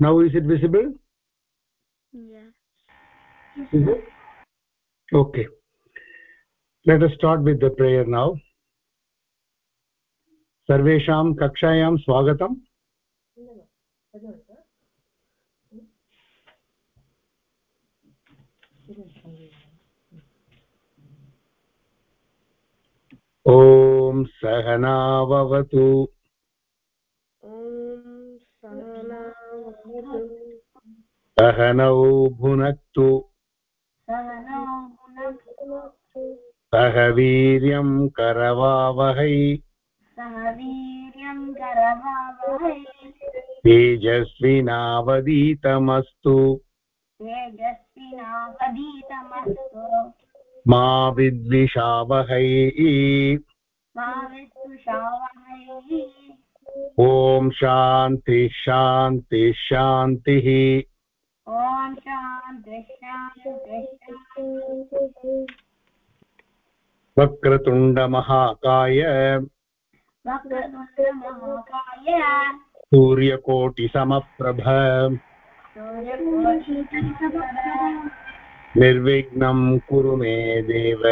now is it visible yes is it okay let us start with the prayer now सर्वेषां कक्षायां स्वागतम् ॐ सहनावतु सहनौ भुनक्तु। सह वीर्यं करवावहै। तेजस्विनावदीतमस्तु मा विद्विषावहै। ॐ शान्ति शान्ति शान्तिः ॐ शान्ति शान्ति वक्रतुण्डमहाकाय वक्रतुण्डमहाकाय सूर्यकोटिसमप्रभ सूर्यकोटिसमप्रभ निर्विघ्नं कुरु मे देव।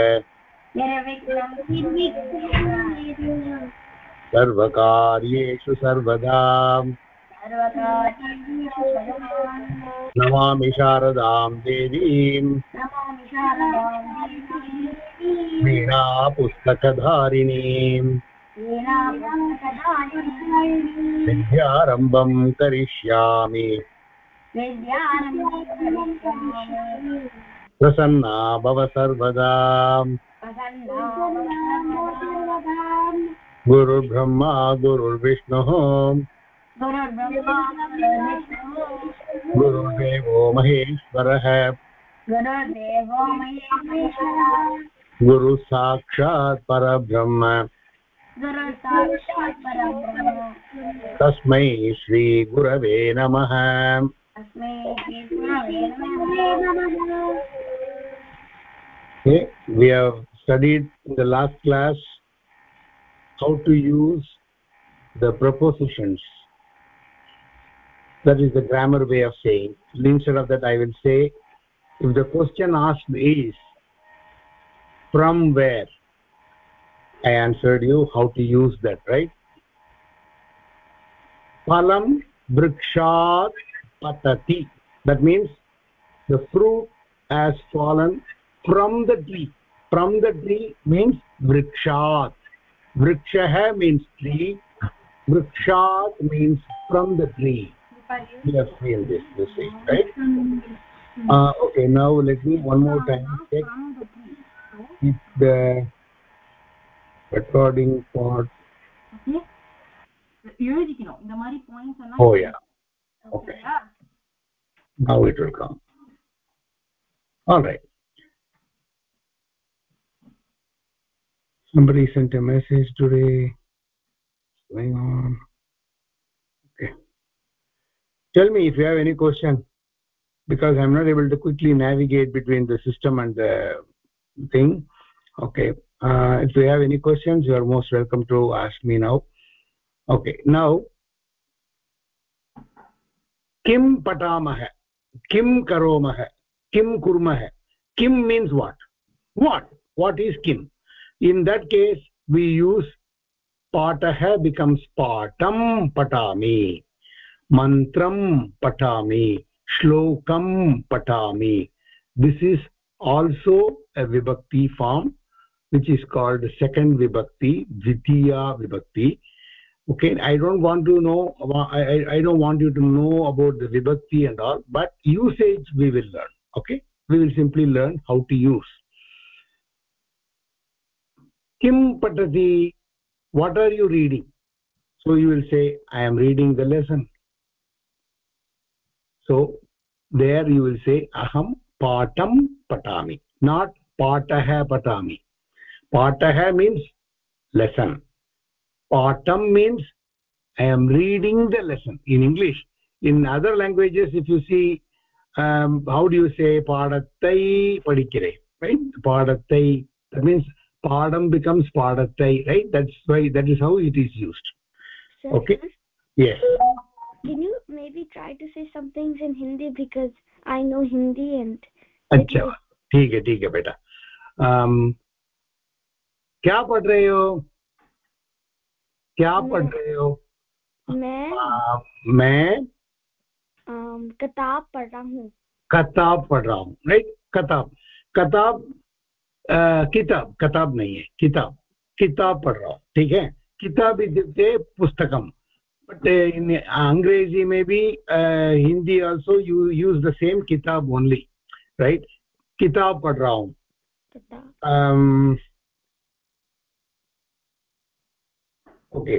सर्वकार्येषु सर्वदा। नमामि शारदां देवीं। नमामि शारदां वीणापुस्तकधारिणीम् वीणापुस्तकधारिणीं विद्यारम्भं करिष्यामि प्रसन्ना भव सर्वदा। गुरुर्ब्रह्मा, गुरुर्विष्णुः। गुरुर्देवो महेश्वरः। गुरुः साक्षात् परब्रह्म। तस्मै श्रीगुरवे नमः। We have studied in the last class. How to use the prepositions. That is the grammar way of saying. Instead of that i will say if the question asked is from where? I answered you how to use that right? Phalam vrikshat patati. That means the fruit has fallen from the tree. From the tree means vrikshat vrikshah means tree vrikshat means from the tree we have seen this this is right uh, okay now let me one more time check if the recording part எழுதிக்கணும் இந்த மாதிரி points எல்லாம் oh yeah okay now it will come all right somebody sent a message today What's going on okay tell me if you have any question because i'm not able to quickly navigate between the system and the thing okay uh, if you have any questions you are most welcome to ask me now okay now किं पठामः किं करोमः किं कुर्मः किं means what what what is kim In that case we use patah becomes patam patami. Mantram patami. Shlokam patami. This is also a vibhakti form which is called second vibhakti dvitiya vibhakti. Okay i don't want to know I, I don't want you to know about the vibhakti and all but usage we will learn. Okay we will simply learn how to use kim patati what are you reading? So you will say i am reading the lesson. So there you will say aham patam patami. Not patah patami. Patah means lesson. Patam means i am reading the lesson. In english in other languages if you see um, how do you say padattai padikire right? Padattai that means padam becomes padattai right that's why that is how it is used Sir, okay yes can you maybe try to say some things in hindi because i know hindi and अच्छा ठीक है ठीक है बेटा um, क्या पढ़ रहे हो क्या पढ़ रहे हो मैं आ, मैं um, किताब पढ़ रहा हूँ कताब पढ़ रहा हूँ राइट कताब कताब किताब किताब नहीं है किताब। किताब पढ़ रहा हूँ ठीक है? किताब इत्युक्ते पुस्तकम। बट् इन् अङ्ग्रेजी मे बि Hindi also you use the same किताब ओन्ली रैट् किताब पढ़ रहा हूँ। Okay okay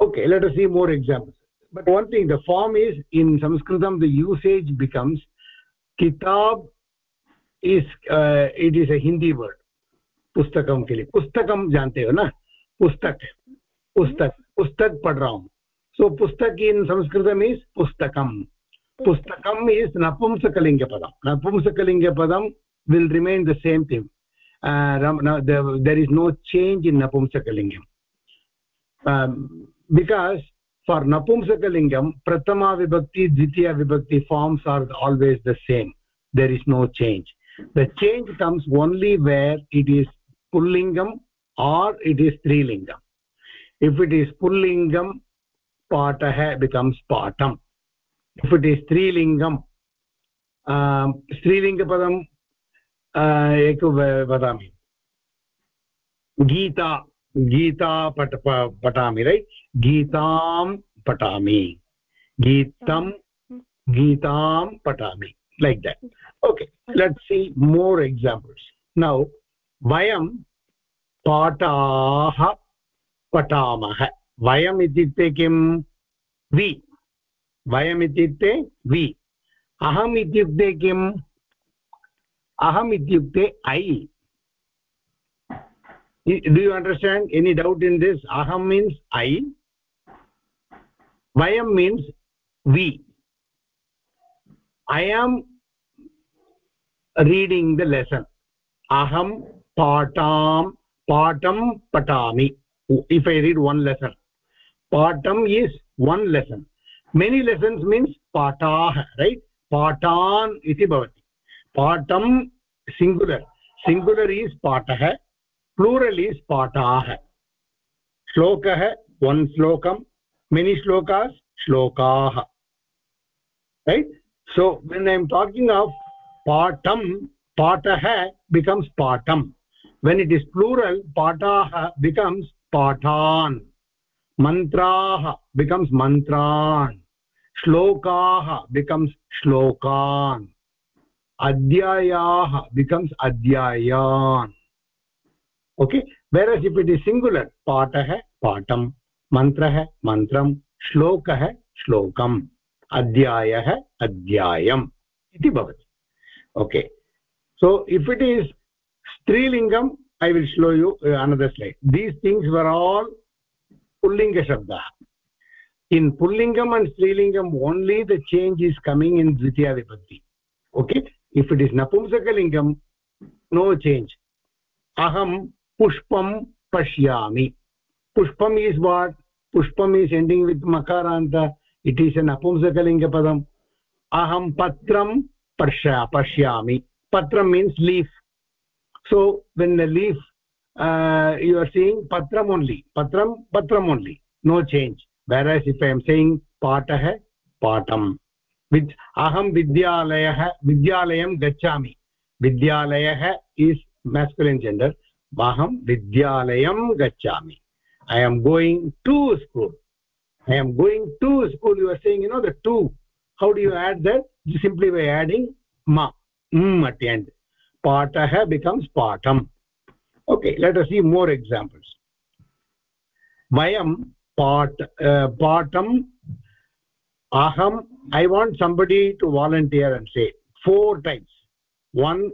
okay let us see more examples. But one thing the form is in sanskritam the usage becomes किताब is it is a Hindi word पुस्तकों के लिए। पुस्तकम जानते हो ना? पुस्तक पुस्तक पुस्तक पढ़ रहा हूँ। सो so, पुस्तक इन संस्कृत मीन्स पुस्तकम। पुस्तकम इज़ नपुंसकलिंग पदम। नपुंसकलिंग पदम will remain the same thing there is no change in नपुंसकलिंग। Because for नपुंसकलिङ्गं प्रथमा विभक्ति द्वितीया विभक्ति forms are always the same there is no change the change comes only where it is पुल्लिङ्गम् or it is स्त्रीलिङ्गम् if it is पुल्लिङ्गं पाठः becomes पाठम् if it is स्त्रीलिङ्गं स्त्रीलिङ्गपदं एक वदामि गीता गीता पठ पठामि right गीतां पठामि। गीतं गीतां पठामि like that okay let see more examples now वयं पाठाः पठामः। वयम् इत्युक्ते किं? वि। वयम् इत्युक्ते वि। अहम् इत्युक्ते किम्? aham ityukte i do you understand any doubt in this aham means i vayam means we i am reading the lesson aham patam patam patami if i read one lesson patam is one lesson many lessons means patah right patan iti bhavati पाठं singular singular is पाठः plural is पाठाः श्लोकः one श्लोकं many shloka श्लोकाः right so when I am talking of पाठं पाठः becomes पाठं when it is plural पाठाः becomes पाठान् मन्त्राः becomes मन्त्रान् श्लोकाः बिकम्स् श्लोकान् अध्यायाः becomes अध्यायान् okay whereas it is it पाठ है पाठम मंत्र है मंत्र श्लोक है श्लोकम अध्याय है भवति okay so if it is स्त्रीलिङ्गम् I will show you another slide these things were all पुल्लिङ्गशब्दाः in पुल्लिङ्गम् and स्त्रीलिङ्गम् only the change is coming in द्वितीयाविभक्ति okay if it is नपुंसकलिङ्गं नो चेंज अहम पुष्पं पश्या पुष्पम is what Pushpam is ending with it it is a पदम अहम पत्र पश्या, पश्यामि। पत्रं means leaf so when the leaf you are seeing पत्र ओन्लि पत्रं पत्रम् only no change whereas if I am saying पाठः, पाठम्। विद्, अहं विद्यालय, विद्यालयं गच्छामि। विद्यालयः is masculine gender aham vidyalayam gacchami i am going to school. I am going to school. You are saying you know the to how do you add that? Simply by adding ma. Mm at the end. Parta ha becomes patam okay let us see more examples. Vayam pat uh, aham i want somebody to volunteer and say four times. One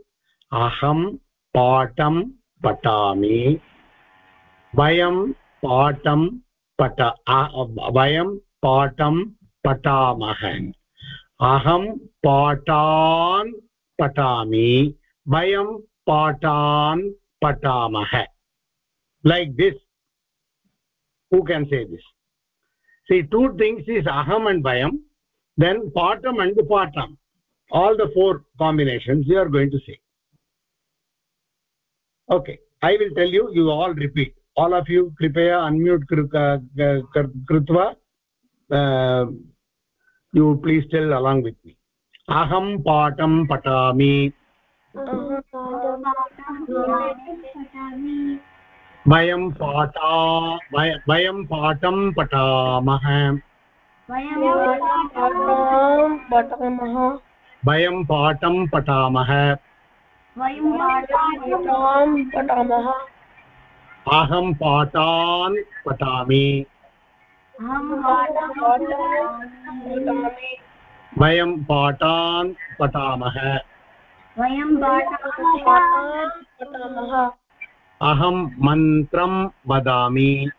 aham patam patami vayam patam pata vayam patam patamah aham patan patami vayam patan patamah like this who can say this see two things is aham and vayam then patam and patam all the four combinations you are going to say okay i will tell you you all repeat all of you kripaya unmute krutva uh, you please tell along with me aham patam patami वयं पाठा वयं पाठं पठामः पठामः वयं पाठं पठामः पठामः। अहं पाठान् पठामि। वयं पाठान् पठामः। वयं पठामः। अहं मन्त्रं वदामि।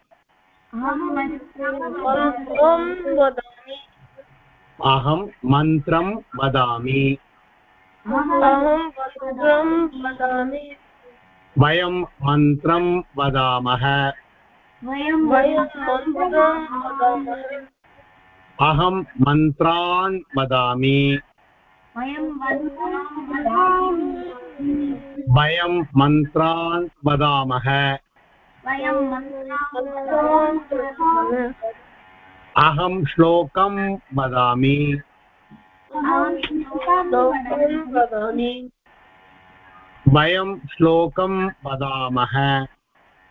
अहं मन्त्रं वदामि। अहं मन्त्रं वदामि। वयं मन्त्रं वदामः। अहं मन्त्रान् वदामि। वयं मन्त्रान् वदामः। अहं श्लोकं वदामि। वयं श्लोकं वदामः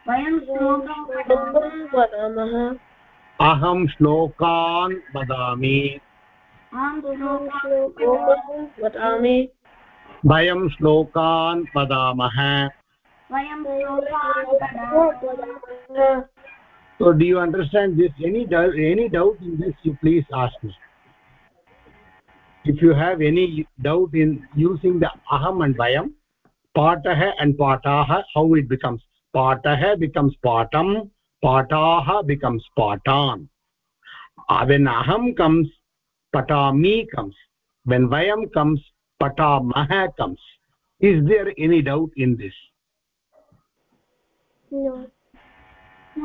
वयं श्लोकं वदामः अहं श्लोकान् वदामि वदामि वयं श्लोकान् वदामः so do you understand this any doubt any doubt in this you please ask me if you have any doubt in using the aham and vayam patah and patah how it becomes? Patah becomes patam patah becomes patan. When aham comes patami comes. When vayam comes patamah comes. Is there any doubt in this? No.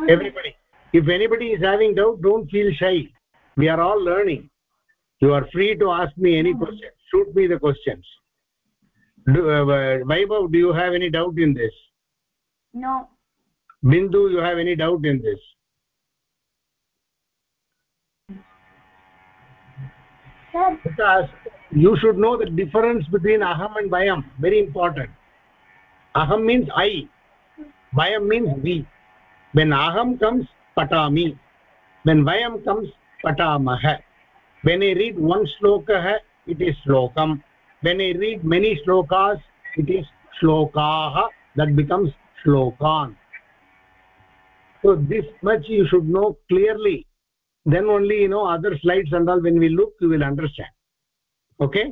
Everybody if anybody is having doubt don't feel shy. We are all learning you are free to ask me any question shoot me the questions. Do, uh, Vaibhav, do you have any doubt in this? No. Bindu you have any doubt in this? Because you should know the difference between aham and vayam very important. Aham means i. Vayam means we. When aham comes patami. When vayam comes patamah when i read one shloka it is slokam. When i read many shlokas it is shlokaah that becomes shlokan so this much you should know clearly. Then only you know other slides and all when we look you will understand. Okay?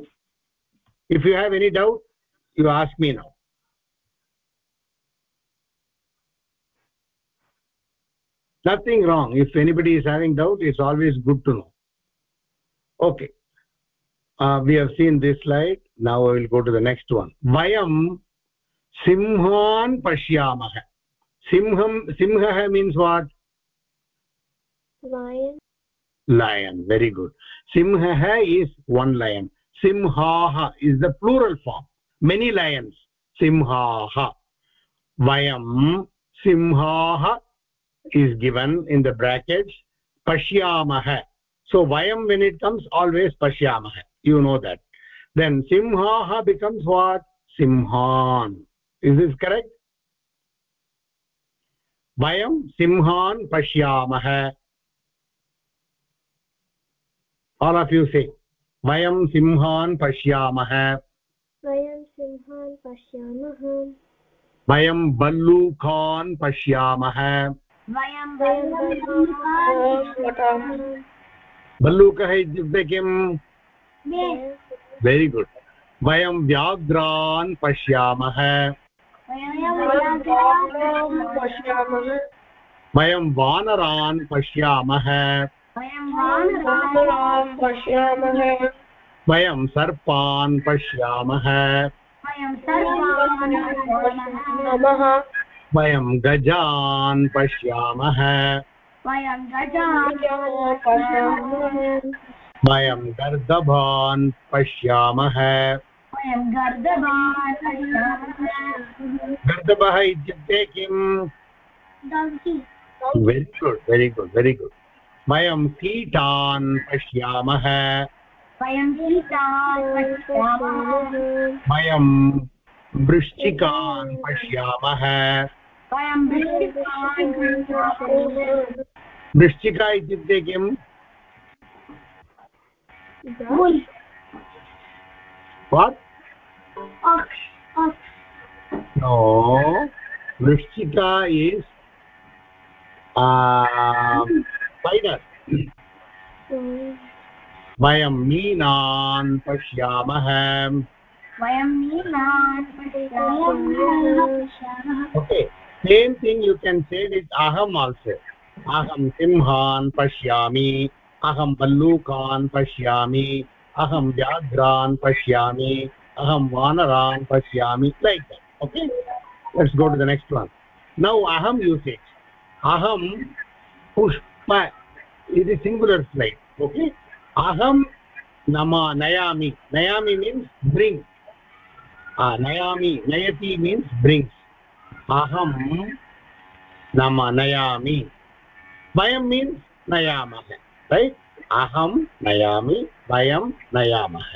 If you have any doubt you ask me now. Nothing wrong. If anybody is having doubt it's always good to know okay. Uh, we have seen this slide. Now i will go to the next one. Vayam simhan pashyamah simham simhah means what? Lion. Lion. Very good. Simhah is one lion. Simhaah is the plural form. Many lions. Simhaah vayam simhaah is given in the brackets. Pashyamah so vayam when it comes always pashyamah you know that then simhaah becomes what simhan is this correct vayam simhan pashyamah all of you say vayam simhan pashyamah वयं सिंहान् पश्यामः vayam ballukan pashyamah वयं वयं बन्धुकान् पठामः बल्लूकः इत्युक्ते किम्? Very good वयं व्याघ्रान् पश्यामः। वयं वानरान् पश्यामः। वयं सर्पान् पश्यामः। पश्यामः। वयं गजान् पश्यामः। वयं वयं गर्दभान् पश्यामः वयं गर्दभान् गर्दभः इत्युक्ते किम् very good very good very good वयं कीटान् पश्यामः वयं वयं वृश्चिकान् पश्यामः वृश्चिका इत्युक्ते किम् bull what ox ox no वृश्चिका is spider वयं मीनान् पश्यामः वयं मीनान् पश्यामः okay same thing you can say with अहम् आल्सो अहं सिंहान् पश्यामि, अहं भल्लूकान् पश्यामि, अहं व्याघ्रान् पश्यामि, अहं वानरान् पश्यामि like okay let's go to the next one now अहं यूसेज् अहं पुष्प, इति सिङ्गुलर् स्लैड् ओके अहं नमा, नयामि. नयामि मीन्स् ब्रिङ्ग् नयामि, नयति मीन्स् ब्रिङ्ग्स् अहं नाम, नयामि. वयं मीन्स् नयामः रैट् अहं नयामि वयं नयामः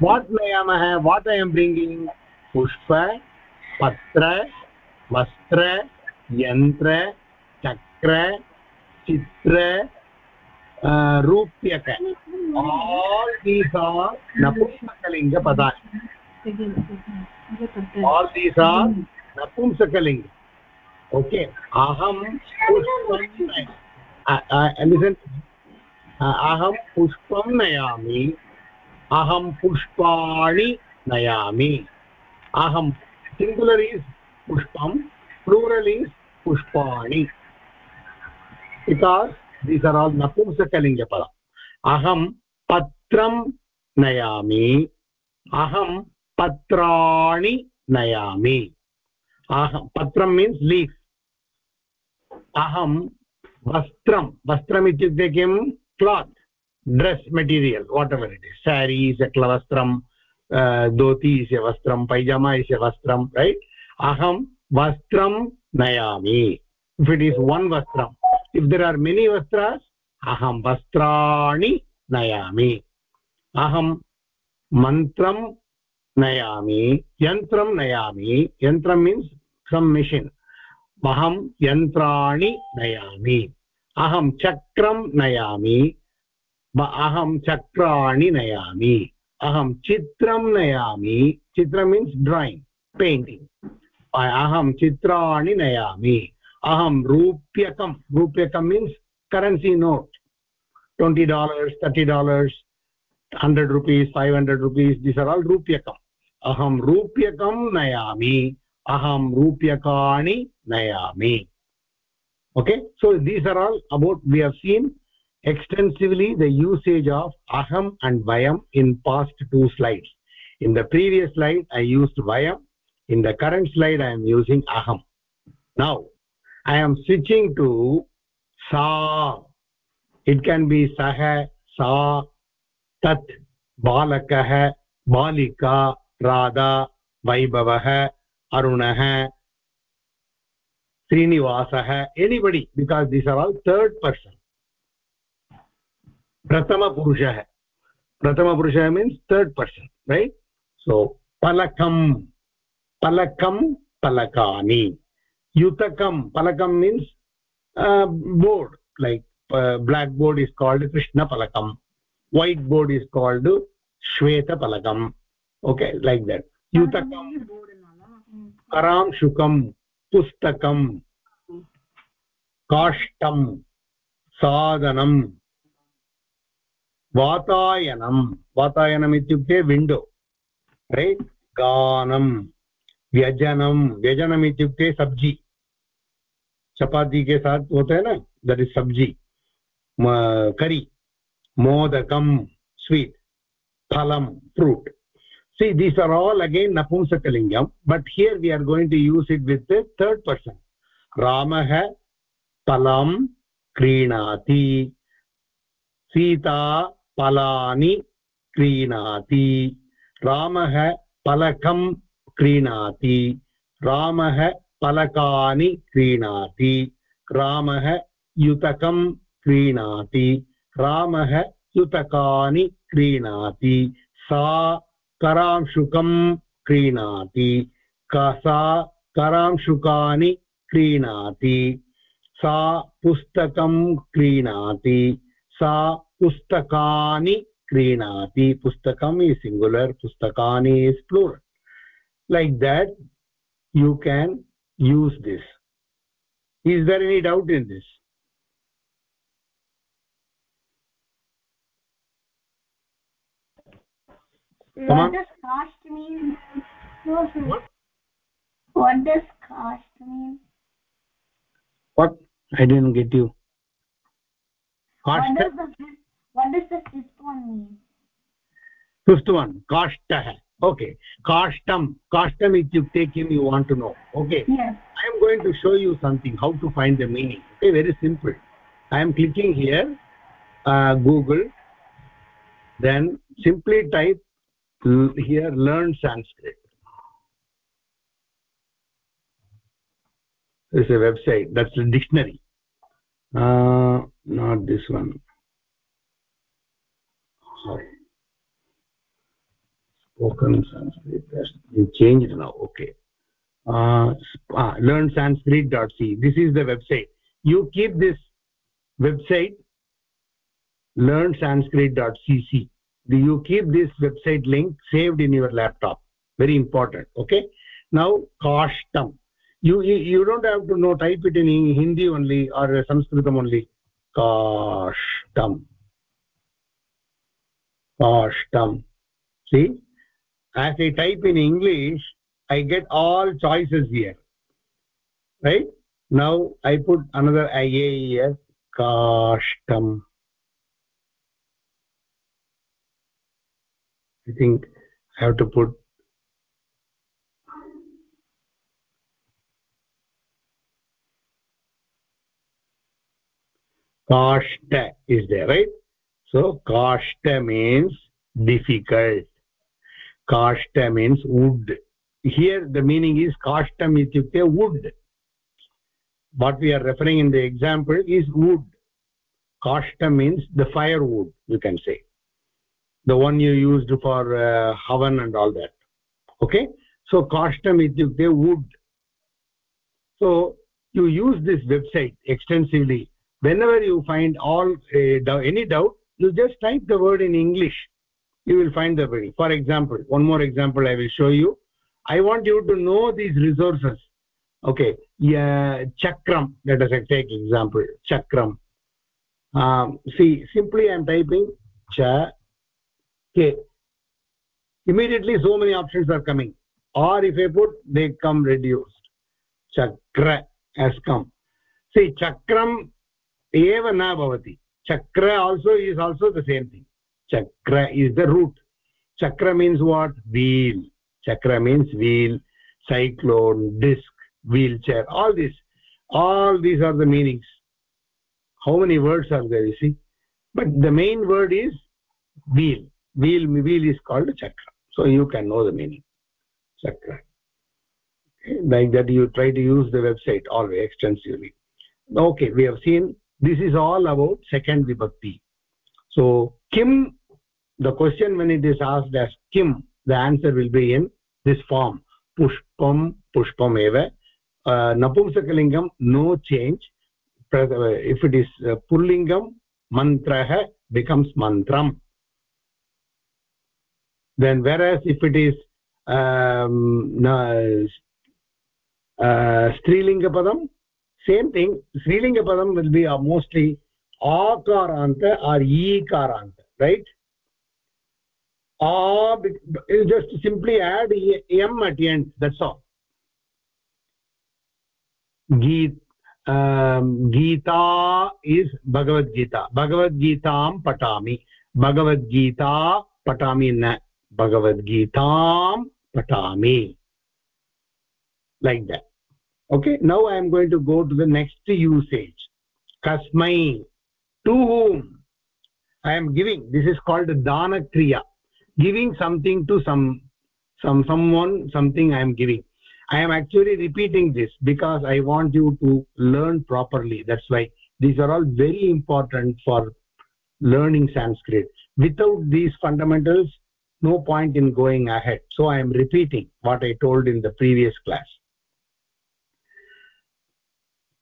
वाट् नयामः वाट् ऐ एम् ब्रिङ्गिङ्ग् पुष्प पत्र वस्त्र यन्त्र चक्र चित्र रूप्यक आल् दीस् आर् नपुंसकलिङ्गपदानि all these are napumsakaling okay अहं पुष्पं लिसन् अहं पुष्पं नयामि अहं पुष्पाणि नयामि अहं सिङ्गुलरीस् पुष्पं प्लूरलीस् पुष्पाणि बिकास् दीस् आर् आल् नपुंसकलिङ्गपदम् अहं पत्रं नयामि अहं पत्राणि नयामि अहं पत्रं मीन्स् लीफ् अहं वस्त्रं, वस्त्रम् इत्युक्ते किं? Cloth dress material whatever it is sari शकलवस्त्रं धोति इस्य वस्त्रं पैजामा इस्य वस्त्रं रैट् अहं वस्त्रं नयामि। इफ् इट् इस् वन् वस्त्रम् इफ् देर् आर् मेनि वस्त्रास्, अहं वस्त्राणि नयामि। अहं मन्त्रं नयामि, यन्त्रं नयामि। यन्त्रं मीन्स् सम् मिशिन् अहं यन्त्राणि नयामि अहं चक्रं नयामि अहं चक्राणि नयामि अहं चित्रं नयामि चित्रं मीन्स् ड्रायिङ्ग् पेण्टिङ्ग् अहं चित्राणि नयामि अहं रूप्यकं रूप्यकं means currency note twenty dollars thirty dollars hundred rupees five hundred rupees this are all रूप्यकम् अहं रूप्यकं नयामि aham rupyakani nayami okay? So these are all about we have seen extensively the usage of aham and vayam in past two slides. In the previous slide i used vayam in the current slide i am using aham now i am switching to sa it can be sah sa tat balakah balika radha vaibhavah Radha वैभवः अरुणः श्रीनिवासः anybody because this are all third person प्रथमपुरुषः प्रथमपुरुषः means third person right so palakam palakam पलकानि युतकं palakam means board like black board is called कृष्णपलकं white board is called श्वेतपलकम् okay like that. Yutakam. Shukam pustakam काष्टं साधनं, वातायनं वातायनम् इत्युक्ते window right गानं, व्यजनं, व्यजनम् इत्युक्ते सब्ज़ी। चपाती के साथ होता है ना? That is sabzi. करी। मोदकं स्वीट् फलं fruit see these are all again napumsakalingam but here we are going to use it with the third person ramah palam क्रीणाति सीता फलानि क्रीणाति रामः फलकं क्रीणाति रामः फलकानि क्रीणाति रामः युतकं क्रीणाति रामः युतकानि क्रीणाति सा करांशुकं क्रीणाति। सा करांशुकानि क्रीणाति। सा पुस्तकं क्रीणाति। सा पुस्तकानि क्रीणाति। पुस्तकम् इस् सिङ्गुलर् पुस्तकानि is plural like that you can use this is there any doubt in this? Come what does caste mean what? what does cost mean what? I didn't get you. What does the what does the fifth one mean? Fifth one kashtah okay. Kashtam kashtam ityukte kim you want to know. Okay. Yes. I am going to show you something how to find the meaning. Okay very simple. I am clicking here uh, google then simply type here learn sanskrit. This is a website that's a dictionary. Uh, not this one. Sorry. Spoken sanskrit you changed now okay. Uh, ah, learn sanskrit.c this is the website. You keep this website learn sanskrit.cc you keep this website link saved in your laptop? Very important okay? Now kashtam. You, you you don't have to know type it in hindi only or sanskritam only. Kashtam. Kashtam. See? As i type in english i get all choices here. Right? Now i put another ia here kashtam i think i have to put kashta is there right? So kashta means difficult. Kashta means wood. Here the meaning is kashtam ityukte wood. What we are referring in the example is wood. Kashta means the firewood you can say the one you used for uh, havan and all that. Okay? So kashtam ityukte wood so you use this website extensively. Whenever you find all uh, any doubt you just type the word in english. You will find the way for example one more example i will show you. I want you to know these resources. Okay? Yeah chakram. Let us take example. Chakram. Um, see simply i am typing cha k immediately so many options are coming or if i put they come reduced chakra has come see chakram eva na bhavati chakra also is also the same thing chakra is the root chakra means what wheel chakra means wheel cyclone disc wheelchair all this all these are the meanings how many words are there you see but the main word is wheel wheel wheel is called chakra. So you can know the meaning. Chakra. Okay. like that you try to use the website always extensively. Okay we have seen this is all about second vibhakti. So kim the question when it is asked as kim the answer will be in this form. Pushpam pushpam eva uh, napumsakalingam no change. If it is uh, pullingam mantrah becomes mantram then whereas if it is um, uh, strilinga padam same thing strilinga padam will be uh, mostly akaranta or ekaranta right or you just simply add m at the end that's all geet um, gita is bhagavad gita bhagavad geetam patami bhagavad gita patami bhagavad geetam patami. Like that. Okay now i am going to go to the next usage. Kasmai. To whom? I am giving. This is called dana kriya giving something to some some someone something i am giving. I am actually repeating this because i want you to learn properly. That's why these are all very important for learning sanskrit. Without these fundamentals no point in going ahead. So i am repeating what i told in the previous class.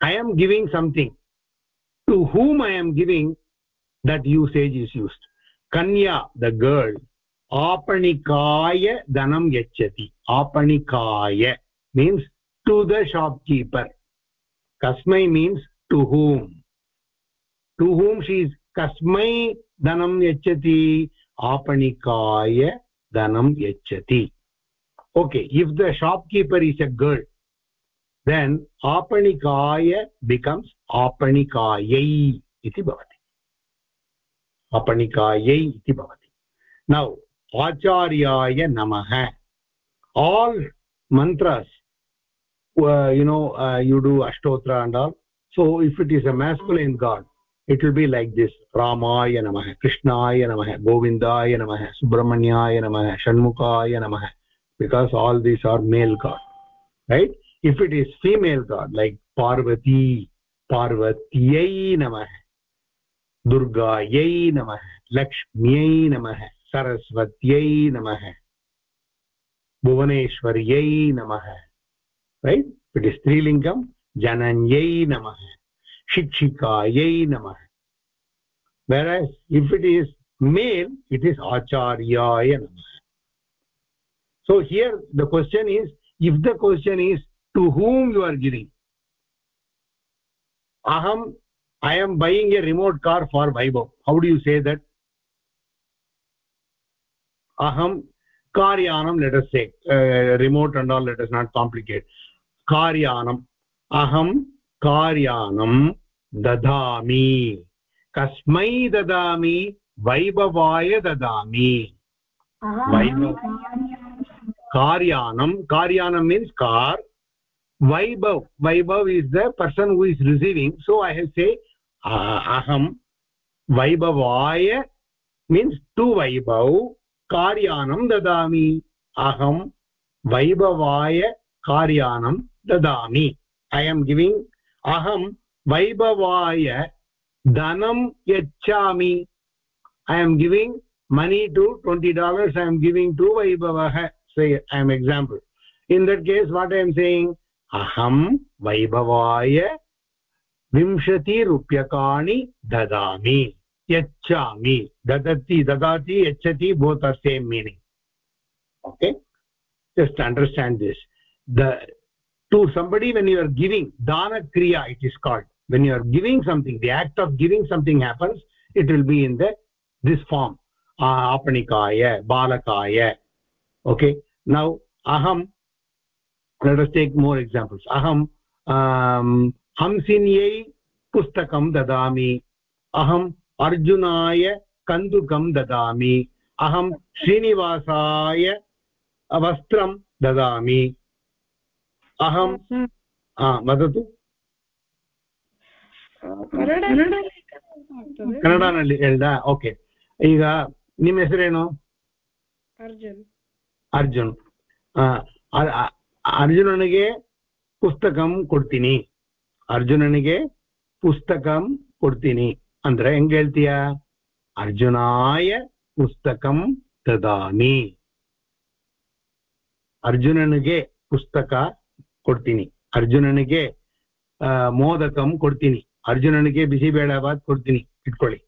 I am giving something to whom i am giving that usage is used. Kanya the girl apanikaya dhanam yachati. Apanikaya means to the shopkeeper. Kasmai means to whom? To whom she is? Kasmai dhanam yachati आपणिकाय धनं यच्छति. Okay if the shopkeeper is a girl then आपणिकाय becomes आपणिकायै इति भवति. आपणिकायै इति भवति. Now आचार्याय नमः. All mantras you know you do अष्टोत्र and all so if it is a masculine god it will be like this ramaya namah krishnaya namah govindaya namah subramanyaya namah shanmukaya namah because all these are male god right if it is female god like parvati parvatiyai namah durgayai namah lakshmyai namah saraswatyai namah भुवनेश्वर्यै नमः right it is strilingam jananyai namah शिक्षिकायै नमः। Whereas if it is male it is आचार्याय नमः। So here the question is if the question is to whom you are giving अहम् I am buying a remote car for Vaibhav how do you say that अहं car यानं let's say remote and all let's not complicate car यानम् अहं dadami kasmai dadami vaibhavaya dadami vaibhav karyanam karyanam means car vaibhav vaibhav is the person who is receiving so i have say uh, aham vaibhavaya means to vaibhav कार्यानं ददामि अहं वैभवाय कार्यानं ददामि ऐ am giving अहं वैभवाय धनं यच्छामि I am giving money to twenty dollars I am giving to वैभवः say i am example in that case what i am saying aham vaibhavaya vimshati rupyakani dadami yachami dadati dadati yachati both are same meaning okay just understand this the to somebody when you are giving dana kriya it is called when you are giving something the act of giving something happens it will be in the this form apanikaya balakaya okay now aham let us take more examples aham um, hamsinyai pustakam dadami aham अर्जुनाय कन्दुकं ददामि अहं श्रीनिवासाय वस्त्रं ददामि अहं वदतु ಕನ್ನಡನಲ್ಲಿ ಹೇಳ್ದ okay ಈಗ ನಿಮ್ಮ ಹೆಸರೇನು ಅರ್ಜುನ್ ಅರ್ಜುನ್ ಅರ್ಜುನನಿಗೆ ಪುಸ್ತಕಂ ಕೊಡ್ತೀನಿ ಅರ್ಜುನನಿಗೆ ಪುಸ್ತಕಂ ಕೊಡ್ತೀನಿ ಅಂದ್ರೆ ಹೆಂಗ್ ಹೇಳ್ತೀಯ ಅರ್ಜುನಾಯ ಪುಸ್ತಕಂ ದದಾಮಿ ಅರ್ಜುನನಿಗೆ ಪುಸ್ತಕ ಕೊಡ್ತೀನಿ ಅರ್ಜುನನಿಗೆ ಮೋದಕಂ ಕೊಡ್ತೀನಿ ಅರ್ಜುನನಿಗೆ ಬಿಸಿಬೇಳೆಬಾತ್ ಕೊಡ್ತೀನಿ ಇಟ್ಕೊಳ್ಳಿ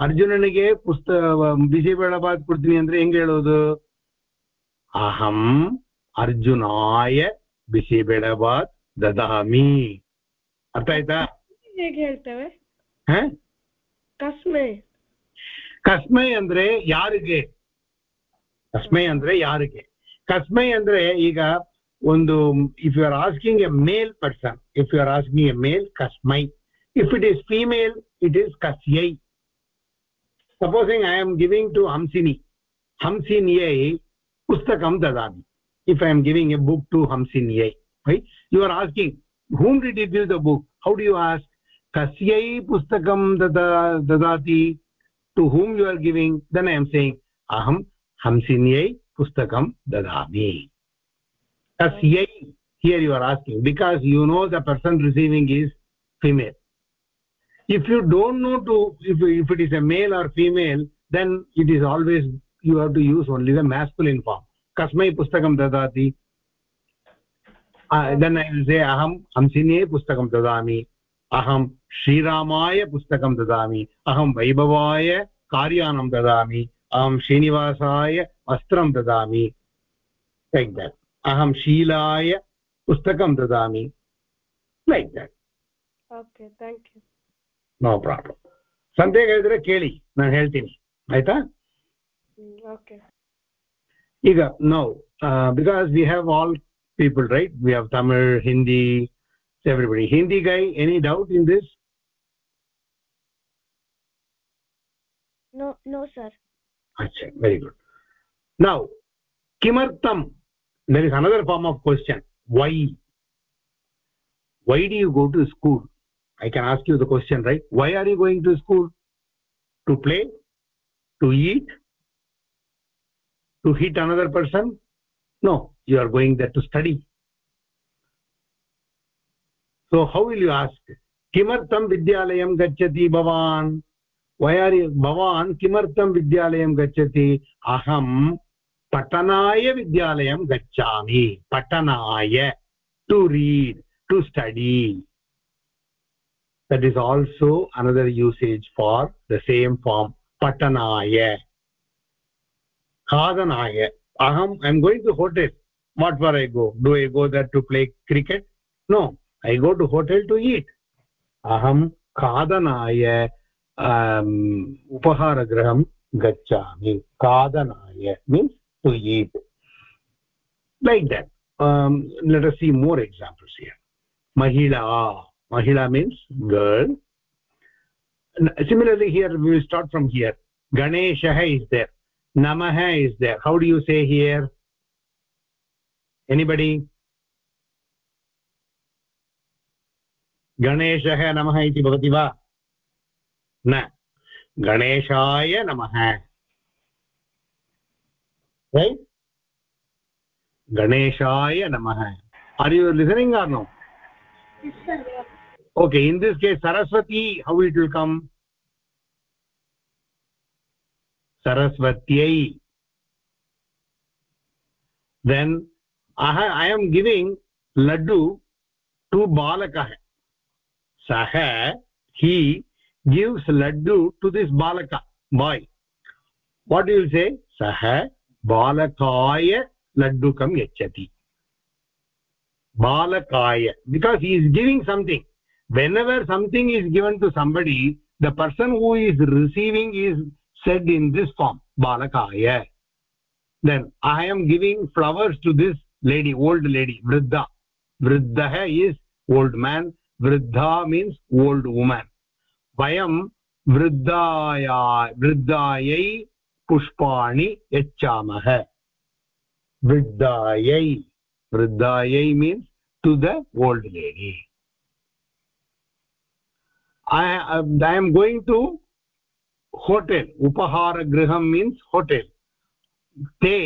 ಅರ್ಜುನನಿಗೆ ಪುಸ್ತ ಬಿಸಿಬೇಳೆಬಾತ್ ಕೊಡ್ತೀನಿ ಅಂದ್ರೆ ಹೆಂಗ್ ಹೇಳೋದು ಅಹಂ ಅರ್ಜುನಾಯ ಬಿಸಿಬೇಳೆಬಾತ್ ದದಾಮಿ ಅರ್ಥ ಆಯ್ತಾ ಹೇಗೆ ಹೇಳ್ತೇವೆ ಹ ಕಸ್ಮೈ ಕಸ್ಮೈ ಅಂದ್ರೆ ಯಾರಿಗೆ ಕಸ್ಮೈ ಅಂದ್ರೆ ಯಾರಿಗೆ ಕಸ್ಮೈ ಅಂದ್ರೆ ಈಗ ಒಂದು if you are asking a male person if you are asking a male kasmai if it is female it is kasyai supposing i am giving to hamsini hamsiniyai pustakam dadami if i am giving a book to hamsiniyai right you are asking whom did you give the book how do you ask kasyai pustakam dadati to whom you are giving then i am saying aham hamsiniyai pustakam dadami kasyai here you are asking because you know the person receiving is female if you don't know to if, if it is a male or female then it is always you have to use only the masculine form kasmai pustakam dadati uh, then i will say aham hamsine pustakam dadami aham श्रीरामाय पुस्तकं ददामि अहं वैभवाय कार्यानं ददामि अहं श्रीनिवासाय वस्त्रं ददामि like that aham shilaya pustakam dadami like that. Okay thank you. No problem. ಸಂದೇಹ ಇದ್ರೆ ಕೇಳಿ ನಾನು ಹೇಳ್ತೀನಿ. ಆಯ್ತಾ? ಓಕೆ ಈಗ now because we have all people right? We have tamil hindi everybody. Hindi guy any doubt in this? No no sir. Acha very good. Now kimartam there is another form of question why why do you go to school i can ask you the question right why are you going to school to play to eat to hit another person no you are going there to study so how will you ask vidyalayam gacchati bhavan why are you bhavan kimartam vidyalayam gacchati vidyalayam gacchami patanaya to read to study that is also another usage for the same form patanaya khadanaya aham i am going to hotel what for i go do i go there to play cricket no i go to hotel to eat aham khadanaya um, upaharagraham gachami khadanaya means to eat like that um, let us see more examples here mahila mahila means girl similarly here we will start from here ganeshah is there namah is there how do you say here anybody गणेशः नमः इति भवति वा न गणेशाय नमः right गणेशाय नमः are you listening or no yes okay in this case saraswati how it will come saraswatyai then i, I am giving laddu to balakah sah he gives laddu to this balaka boy what do you say sah बालकाय लड्डुकं यच्छति। बालकाय because he is giving something whenever something is given to somebody the person who is receiving is said in this form बालकाय then I am giving flowers to this lady old lady वृद्धा वृद्धः is old man वृद्धा means old women वयं वृद्धाया वृद्धायै पुष्पाणि यच्छामः। वृद्धायै वृद्धायै means to the old lady I am going to hotel उपहारगृहं means hotel ते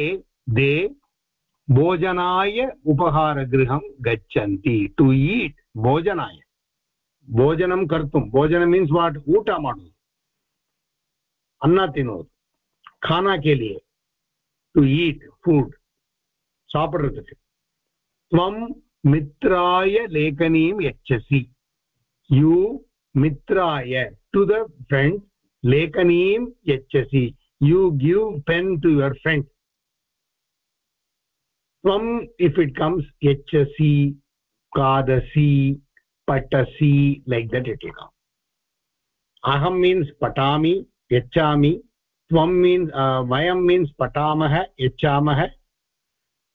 दे भोजनाय उपहारगृहं गच्छन्ति टु ईट् भोजनाय भोजनं कर्तुं भोजनं मीन्स् वाट् ऊट माडु अन्न तिनोतु खाना के लिए टु ईट् फूड् सापडतु त्वं मित्राय लेखनीं यच्छसि। यु मित्राय टु द फ्रेंड लेखनी यच्छसि। You give pen to your friend त्वम् इफ् इट कम्स यच्छसि खादसि पटसी like that it it come अहं मीन्स् पठामि, यच्छामि। त्वं मीन्स् वयं मीन्स् पठामः, यच्छामः।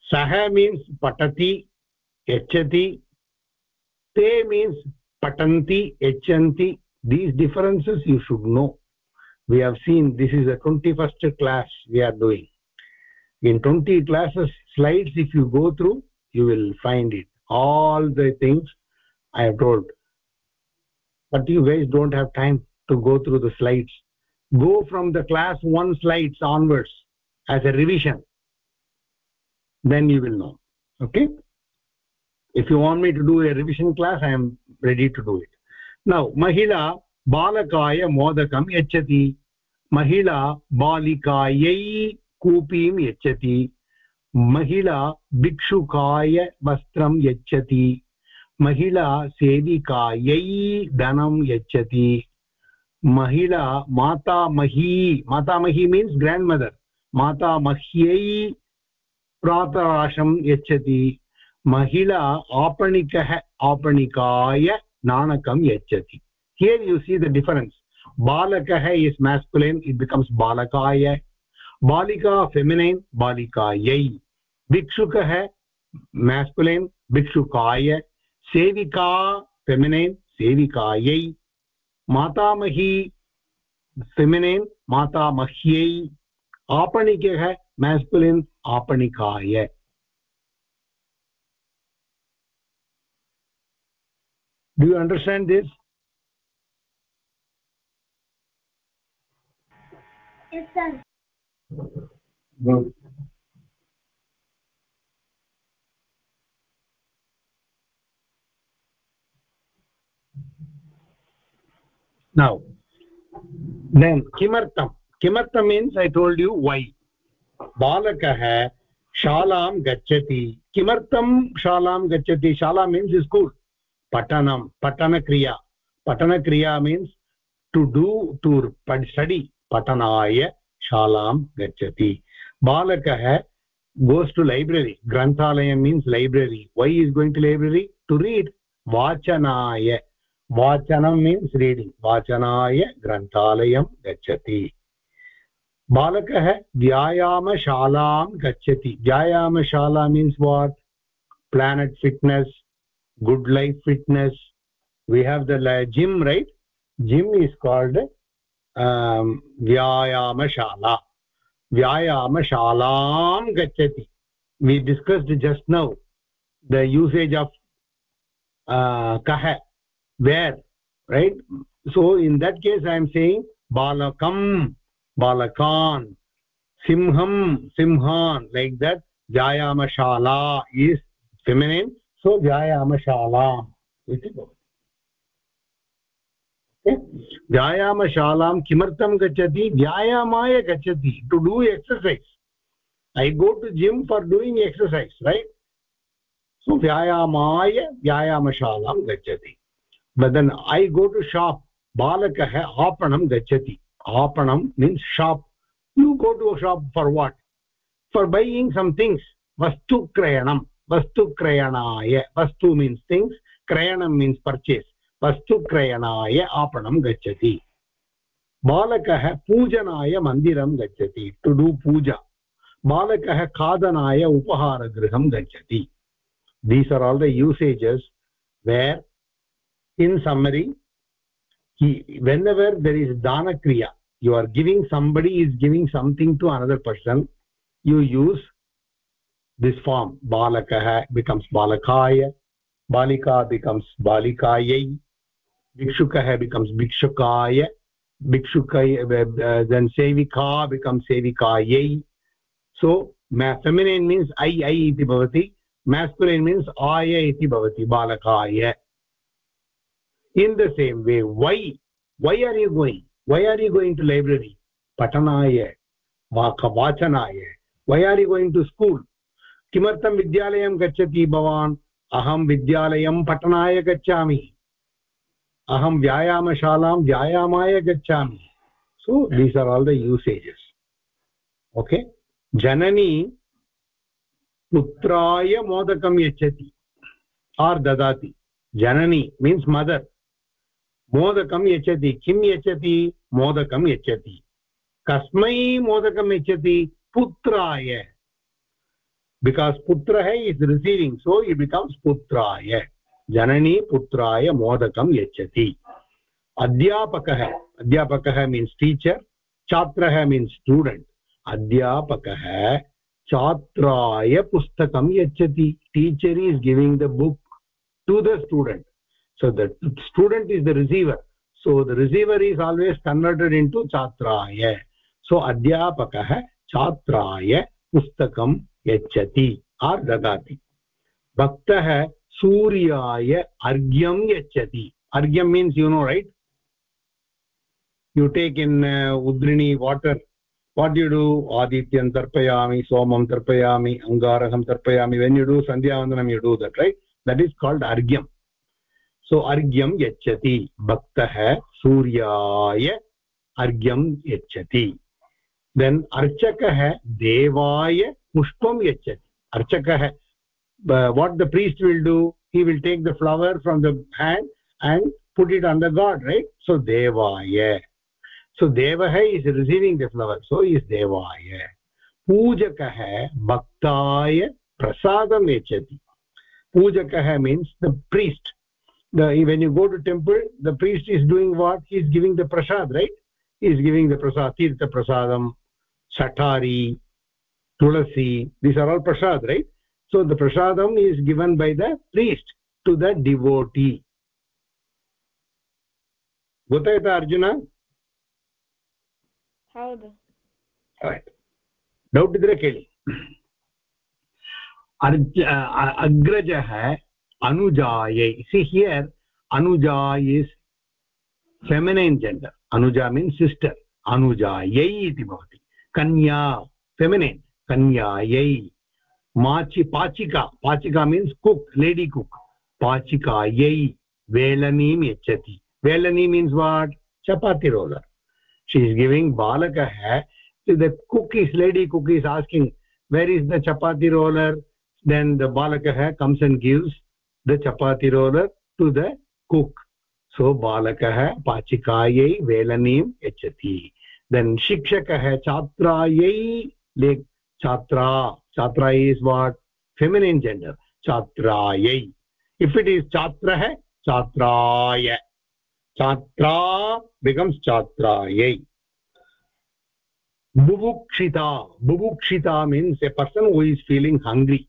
सः मीन्स् पठति, यच्छति। ते मीन्स् पठन्ति, यच्छन्ति। These differences you should know we have seen this is a twenty first class we are doing in twenty classes slides if you go through you will find it all the things I have told but you was don't have time to go through the slides go from the class 1 slides onwards as a revision then you will know okay if you want me to do a revision class i am ready to do it now mahila balakaya modakam yachati mahila balikayai कूपीं यच्छति महिला भिक्षुकाय वस्त्रं यच्छति महिला सेविकायै धनं यच्छति महिला, मातामही मातामही मीन्स् ग्राण्ड् मदर् मातामह्यै प्रातराशं यच्छति। महिला आपणिकः आपणिकाय नाणकं यच्छति। Here you see the difference बालकः इस् मेस्कुलेन् इट् बिकम्स् बालकाय। बालिका फेमिनैन् बालिकायै। भिक्षुकः मेस्कुलेन् भिक्षुकाय। सेविका फेमिनैन् सेविकायै। मातामही सिमिनेन् आपणिक आपणिकः masculine आपणिकाय do you understand this Yes, sir. Good. Now, then kimartam kimartam means, i told you, why? Balakah शालां गच्छति किमर्थं शालां गच्छति शाला मीन्स् स्कूल् पठनं पठनक्रिया पठनक्रिया means to do to study पठनाय शालां गच्छति बालकः goes to library ग्रन्थालय means library why is going to library to read वाचनाय वाचनं means reading वाचनाय ग्रन्थालयं गच्छति बालकः व्यायामशालां गच्छति व्यायामशाला means what planet fitness good life fitness we have the gym right gym is called um, vyayama shala vyayama shalam gachati we discussed just now the usage of uh, kah where right so in that case i am saying balakam balakan simham simhan like that vyayama shala is feminine so व्यायामशालाम् इति भवति व्यायामशालां किमर्थं गच्छति व्यायामाय गच्छति to do exercise I go to gym for doing exercise right so व्यायामाय व्यायामशालां गच्छति then I go to शाप् बालकः आपणं गच्छति आपणं means shop you go to shop for what for buying some things वस्तुक्रयणं वस्तुक्रयणाय वस्तु मीन्स् थिङ्ग्स् क्रयणं मीन्स् पर्चेस् वस्तुक्रयणाय आपणं गच्छति बालकः पूजनाय मन्दिरं गच्छति टु डू पूजा बालकः खादनाय उपहारगृहं गच्छति these are all the usages where in summary whenever there is dana kriya you are giving somebody is giving something to another person you use this form balakah becomes balakaya balika becomes balikayai bhikshukah becomes bhikshukaya bhikshukai uh, then sevika becomes sevikayai so feminine means i i iti bhavati masculine means aya iti bhavati balakaya in the same way why why are you going why are you going to library patanaya vachanaya why are you going to school किमर्थं विद्यालयं गच्छति भवान् अहं विद्यालयं पठनाय गच्छामि अहं व्यायामशालां व्यायामाय गच्छामि so these are all the usages okay जननी पुत्राय मोदकं यच्छति आर् ददाति जननी मीन्स् मदर् मोदकं यच्छति, किं यच्छति? मोदकं यच्छति। कस्मै मोदकं यच्छति? पुत्राय। बिकास् पुत्रः इस् रिसीविङ्ग् सो इ बिकम्स् पुत्राय। जननी पुत्राय मोदकं यच्छति। अध्यापकः अध्यापकः मीन्स् टीचर् छात्रः मीन्स् स्टूडेण्ट् अध्यापकः छात्राय पुस्तकं यच्छति। Teacher is giving the book to the student so the student is the receiver so the receiver is always converted into chatraya so adhyapakah chatraya pustakam yachati or dadati bhaktah सूर्याय अर्घ्यं यच्छति अर्घ्यं means you know right you take in uh, udrini water what do you do adityan tarpayami somam tarpayami angaraham tarpayami when you do sandhya vandanam you do that right that is called argyam argyam yachati bhaktah suryaya argyam yachati then archakah devaya pushpam yachati archakah uh, what the priest will do he will take the flower from the hand and put it on the god right so devaya so devah is receiving the flower so he is devaya pujakah bhaktaya prasadam yachati pujakah means the priest the, when you go to temple the priest is doing what? He is giving the prasad right? He is giving the prasad tirtha prasadam satari tulasi these are all prasad right? So the prasadam is given by the priest to the devotee. ಗೊತ್ತಾಯ್ತಾ ಅರ್ಜುನ? ಹೌದು. Doubt ಇದ್ರೆ Aggraja hai anujaye. See here anuja is feminine gender. Anuja means sister. Anujaye iti bhavati. Kanya feminine. Kanyaye. Machi pachika. Pachika means cook lady cook. Pachikaye velani yachati velani means what? Chapati roller. She is giving balaka hai so the cook is lady cook is asking where is the chapati roller? Then the balaka hai comes and gives the chapati roller to the cook so balakah pachikayai velanim yachati then shikshakah chatrayai like chatra chatra is what feminine gender chatrayai if it is chatrah chatraya chatra becomes chatrayai bubukshita bubukshita means a person who is feeling hungry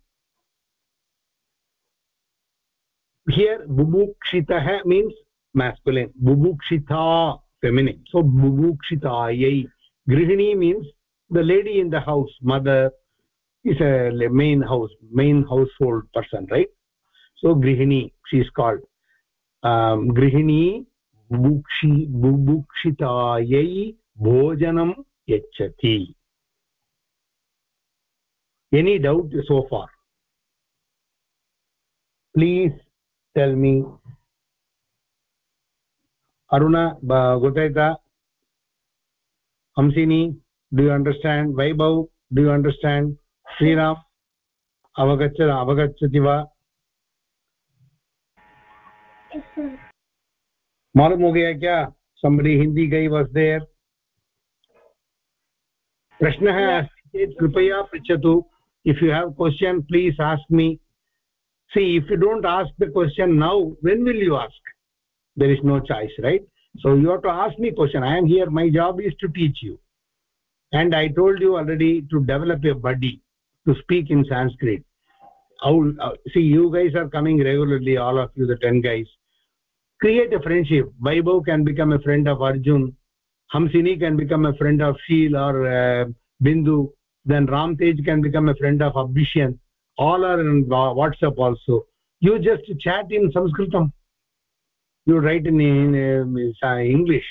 here bubukshitah means masculine bubukshita feminine so bubukshitayai grihini means the lady in the house mother is a main house main household person right so grihini she is called um, grihini bubukshi bubukshitayai bhojanam yachati any doubt so far please tell me aruna gotaita hamsini do you understand vaibhav do you understand sriram avagaccha avagacchati va मालूम हो गया क्या somebody hindi guy was there प्रश्नः अस्ति चेत् कृपया पृच्छतु if you have question please ask me see if you don't ask the question now when will you ask? There is no choice right? So you have to ask me question. I am here. My job is to teach you. And i told you already to develop a body to speak in sanskrit. Uh, see you guys are coming regularly all of you the 10 guys. Create a friendship. Vaibhav can become a friend of arjun. Hamsini can become a friend of sheel or uh, bindu. Then ram tej can become a friend of abhishan all are in whatsapp also you just chat in sanskritam you write in, in, in uh, english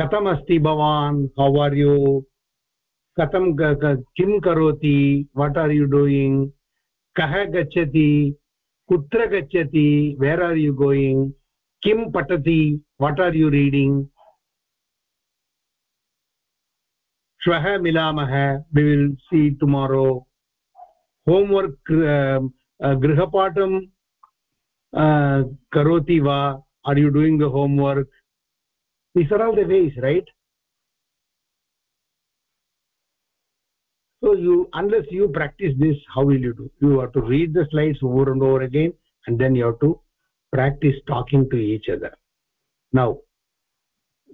katam asti bhavan how are you katam kim karoti what are you doing kah gachati kutra gachati where are you going kim patati what are you reading श्वः मिलामः we will see tomorrow homework गृहपाठं करोति वा are you doing the homework these are all the ways right so you unless you practice this how will you do you have to read the slides over and over again and then you have to practice talking to each other now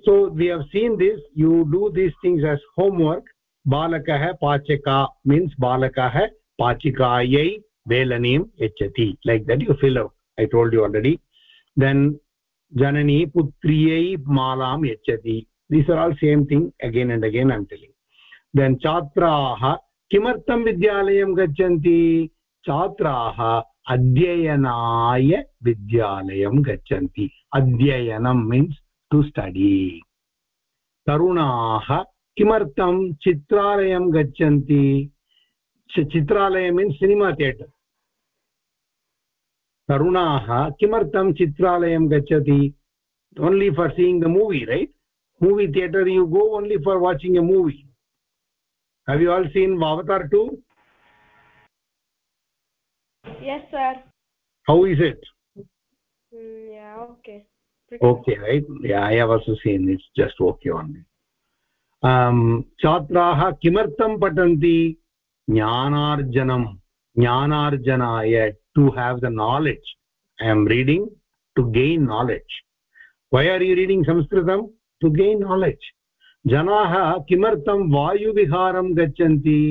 so we have seen this you do these things as homework balakah pachaka means balakah velanim yachati like that you fill out i told you already then janani putriyai malam yachati these are all same thing again and again i'm telling then chatraah किमर्थं विद्यालयं गच्छन्ति छात्राः अध्ययनाय विद्यालयं गच्छन्ति अध्ययनं means to study तरुणाः किमर्थं चित्रालयं गच्छन्ति चित्रालय मीन्स् सिनेमा थिएटर तरुणा किम चित्रालयं गच्छति? Only for seeing the movie right movie theatre you go only for watching a movie have you all seen Avatar two how is is it okay right seen it's just okay only छात्राः किमर्थं पठन्ति? ज्ञानार्जनं ज्ञानार्जनाय to have the knowledge. I am reading to gain knowledge. Why are you reading sanskritam? To gain knowledge. जनाः किमर्थं वायुविहारं गच्छन्ति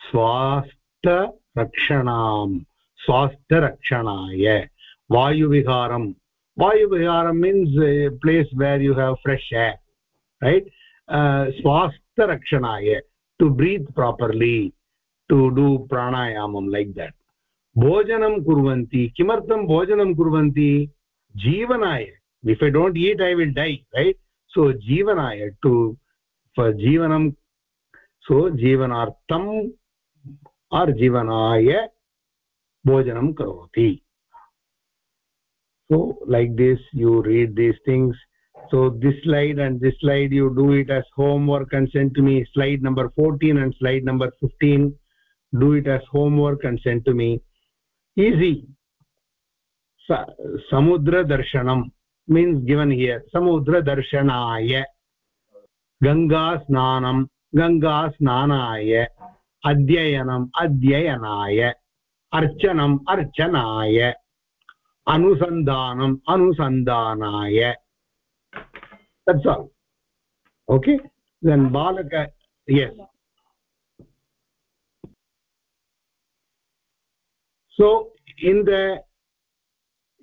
स्वास्थ्यरक्षणां स्वास्थ्यरक्षणाय वायुविहारं वायुविहारं means place where you have fresh air right स्वास्थ्यरक्षणाय to breathe properly to do प्राणायामं like that भोजनं कुर्वन्ति किमर्थं भोजनं कुर्वन्ति जीवनाय if I don't eat I will die right so जीवनाय to जीवनं सो जीवनार्थम् आर् जीवनाय भोजनं करोति so like this you read these things so this slide and this slide you do it as homework and send to me slide number 14 and slide number 15 do it as homework and send to me easy samudra darshanam means given here samudra darshanaya ganga snanam ganga snanaya adhyayanam adhyayanaya archanam archanaya अनुसन्धानम् अनुसन्धानाय that's all okay then balaka so in the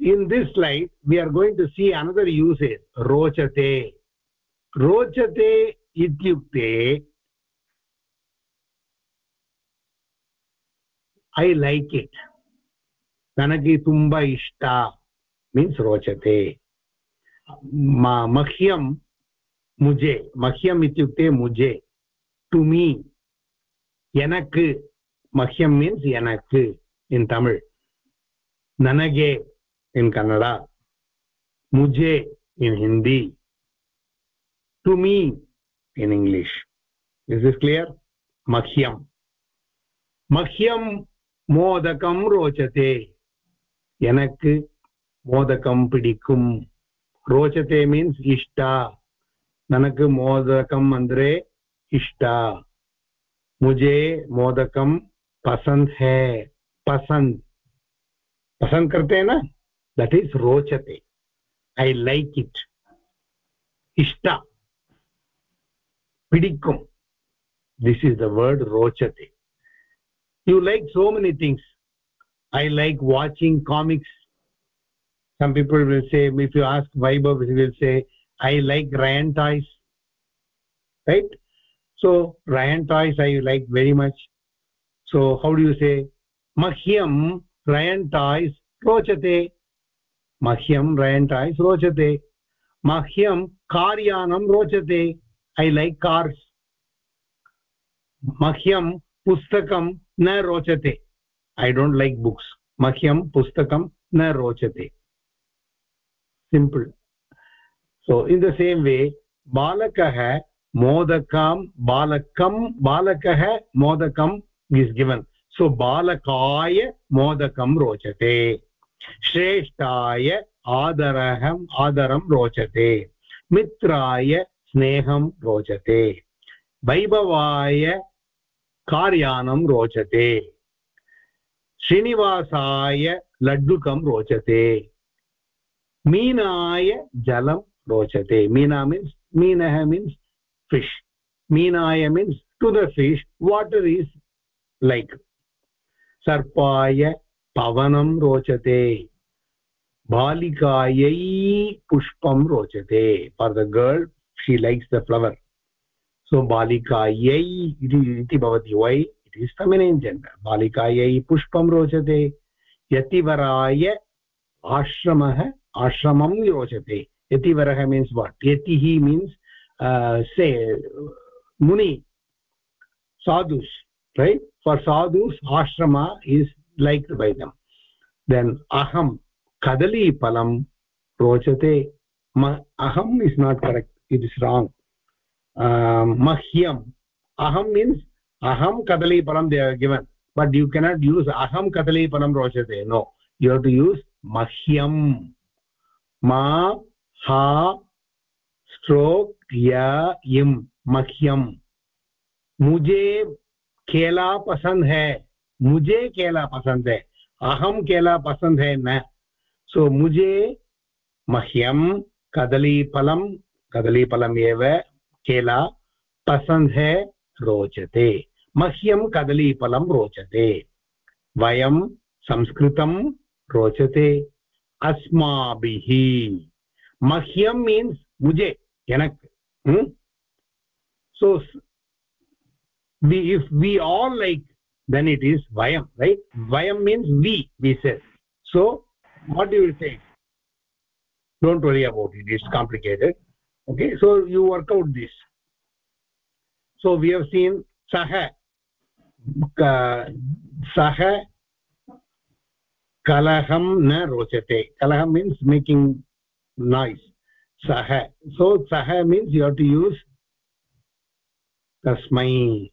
in this slide we are going to see another usage rochate rochate ityukte i like it ನನಗೆ ತುಂಬ ಇಷ್ಟ means ರೋಚತೆ ಮಹ್ಯಂ ಮುಜೆ ಮಹ್ಯಂ ಇತ್ಯುಕ್ತೆ ಮುಜೆ to me ಎನಕ್ ಮಹ್ಯಂ means ಎನಕ್ in tamil nanage in kannada mujhe in hindi to me in english is this clear मह्यं मह्यं मोदकं रोचते எனக்கு மோதகம் பிடிக்கும் ரோச்சதே means இஷ்டா எனக்கு மோதகம் அந்தரே இஷ்டா முஜே மோதகம் பசந்த் ஹே पसंद पसंद करते हैं ना that is rochate i like it ishta pidikum this is the word rochate you like so many things i like watching comics some people will say if you ask vaibhav he will say i like ryan toys right so ryan toys i like very much so how do you say mahyam ryan toys rochate मह्यं रेण्टाय्स् रोचते। मह्यं कार्यानं रोचते। I like cars मह्यं पुस्तकं न रोचते। I don't like books मह्यं पुस्तकं न रोचते। Simple so in the same way बालकः मोदकं, बालकं, बालकः मोदकम् इस् गिवन् सो बालकाय मोदकं रोचते। श्रेष्ठाय आदरहम् आदरं रोचते। मित्राय स्नेहं रोचते। वैभवाय कार्यानं रोचते। श्रीनिवासाय लड्डुकं रोचते। मीनाय जलं रोचते। मीना मीन्स् मीनः means fish मीनाय means to the fish water is like सर्पाय पवनं रोचते। बालिकायै पुष्पं रोचते। For the girl she likes the flower so बालिकायै इति भवति वै इट् इस् फेमिनैन् जेण्डर् बालिकायै पुष्पं रोचते। यतिवराय आश्रमः आश्रमं रोचते। यतिवरः means what यतिः means say muni sadhus right? For sadhus ashrama is liked by them then aham kadali palam rochate ma aham is not correct it is wrong um, mahyam aham means aham kadali palam they are given but you cannot use aham kadali palam rochate no you have to use mahyam ma ha stroke ya im mahyam मुझे केला पसंद है मुझे केला पसंद है अहम केला पसंद है न सो so, मुझे मह्यम कदलीफलं कदलीफलम् एव केला पसंद है रोचते। मह्यं कदलीफलं रोचते। वयं संस्कृतं रोचते। अस्माभिः। मह्यं मीन्स् मुझे जनक् सो so, we if we all like then it is vayam right? Vayam means we we said so what do you say? Don't worry about it it's complicated. Okay so you work out this. So we have seen sah uh, sah kalaham na rochate kalaham means making noise. Saha so saha means you have to use tasmai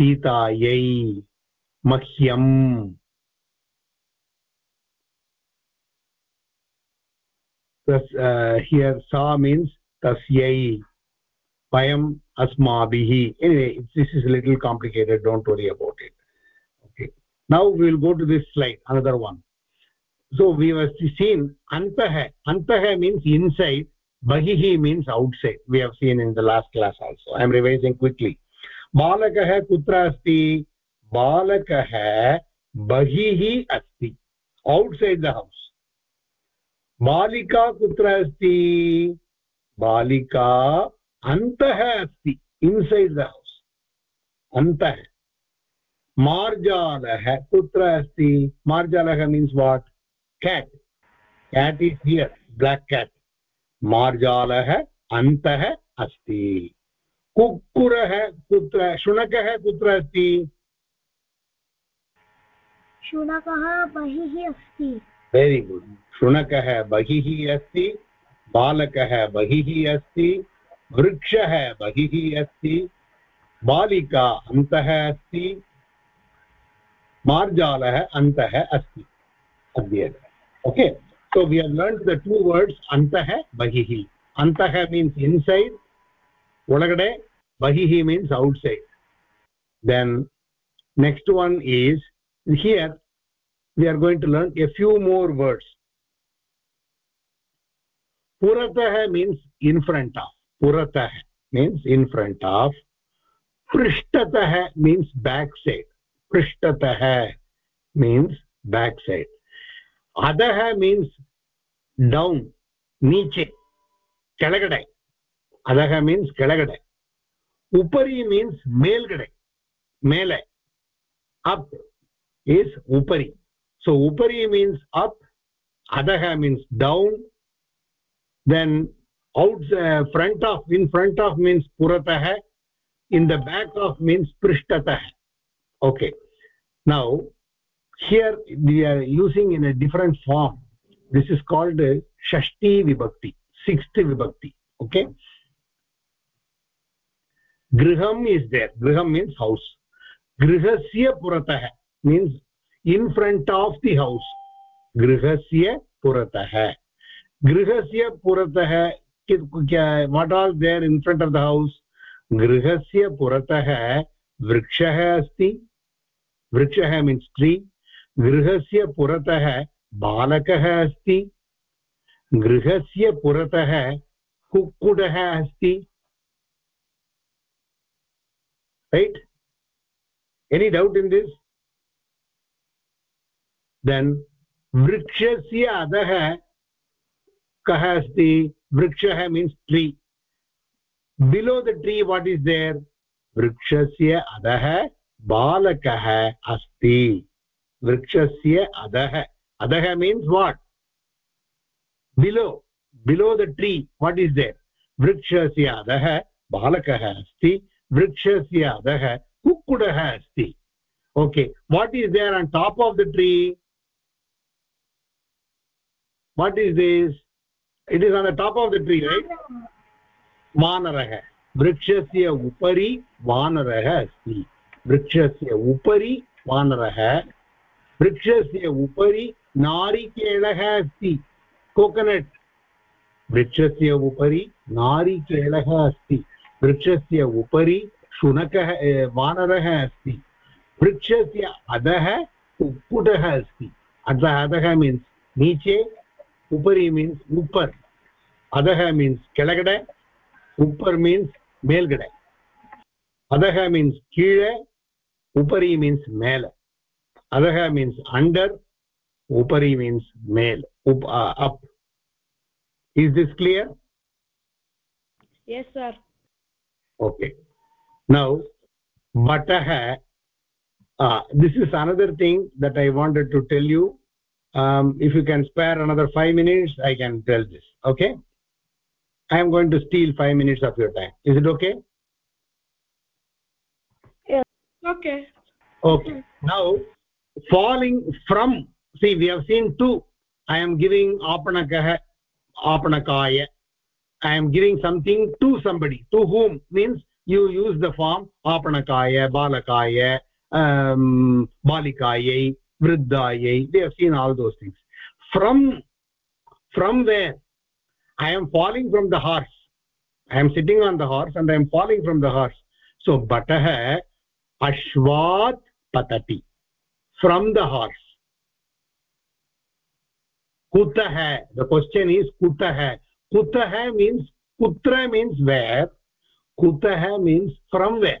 सीतायै मह्यम्। Here सा means तस्यै, वयम् अस्माभिः। This is little complicated don't worry about it okay now will go to this slide another one so we seen अन्तः अन्तः means inside बहिः means outside we have seen in the last class also I am revising quickly बालकः कुत्र अस्ति? बालकः बहिः अस्ति। Outside the house बालिका कुत्र अस्ति? बालिका अन्तः अस्ति। इन्सैड् द हौस् अन्तः। मार्जालः कुत्र अस्ति? मार्जालः means what cat cat is here black cat मार्जालः अन्तः अस्ति। कुक्कुरः कुत्र शुनकः कुत्र अस्ति शुनकः बहिः अस्ति वेरि गुड् शुनकः बहिः अस्ति बालकः बहिः अस्ति वृक्षः बहिः अस्ति बालिका अन्तः अस्ति मार्जालः अन्तः अस्ति अद्य okay so we have learned the two words antah bahihi antah means inside olagade bahihi means outside then next one is here we are going to learn a few more words puratah means in front of puratah means in front of पृष्ठतः means back side पृष्ठतः means back side अधः means down नीचे केळगडे अधः means kelagade उपरि means मेल्गडे मेले up is उपरि सो उपरि मीन्स् अप् अधः means down then out front of in front of means पुरतः in the back of means पृष्ठतः okay now here we are using in a different form. This is called shashti vibhakti, sixth vibhakti, okay? गृहम् is there गृहं means house गृहस्य पुरतः means in front of the house गृहस्य पुरतः. गृहस्य पुरतः what are there in front of the house गृहस्य पुरतः वृक्षः अस्ति. वृक्षः मीन्स् ट्री गृहस्य पुरतः बालकः अस्ति. गृहस्य पुरतः कुक्कुटः अस्ति. Right? Any doubt in this? Then, vrikshasya adah कः अस्ति वृक्षः means tree below the tree what is there वृक्षस्य अधः बालकः अस्ति वृक्षस्य अधः अधः means what below below the tree what is there वृक्षस्य अधः बालकः अस्ति वृक्षस्य अधः कुक्कुटः अस्ति। Okay what is there on top of the tree what is this? It is on the top of the tree, right? वानरः वृक्षस्य उपरि वानरः अस्ति वृक्षस्य उपरि वानरः वृक्षस्य उपरि नारिकेलः अस्ति कोकोनट् वृक्षस्य उपरि नारिकेलः अस्ति वृक्षस्य उपरि शुनकः वानरः अस्ति। वृक्षस्य अधः कुक्कुटः अस्ति। अधः अधः मीन्स् नीचे, उपरि मीन्स् उपर् अधः मीन्स् केळगडे उपर् मीन्स् मेल्गडे अधः मीन्स् कीळे उपरि मीन्स् मेल अधः मीन्स् अण्डर् उपरि means mail up is this clear okay. Now vatah uh, this is another thing that i wanted to tell you. Um, if you can spare another five minutes i can tell this. Okay? I am going to steal five minutes of your time. Is it okay? Yes. Okay. Okay. Now falling from see we have seen two. I am giving apanakah apanakaya i am giving something to somebody to whom means you use the form apanakaya balakaya um, balikayai vriddayai they have seen all those things from from where i am falling from the horse i am sitting on the horse and i am falling from the horse so batah ashvat patati from the horse kutah the question is kutah kutah means kutra means where kutah means from where.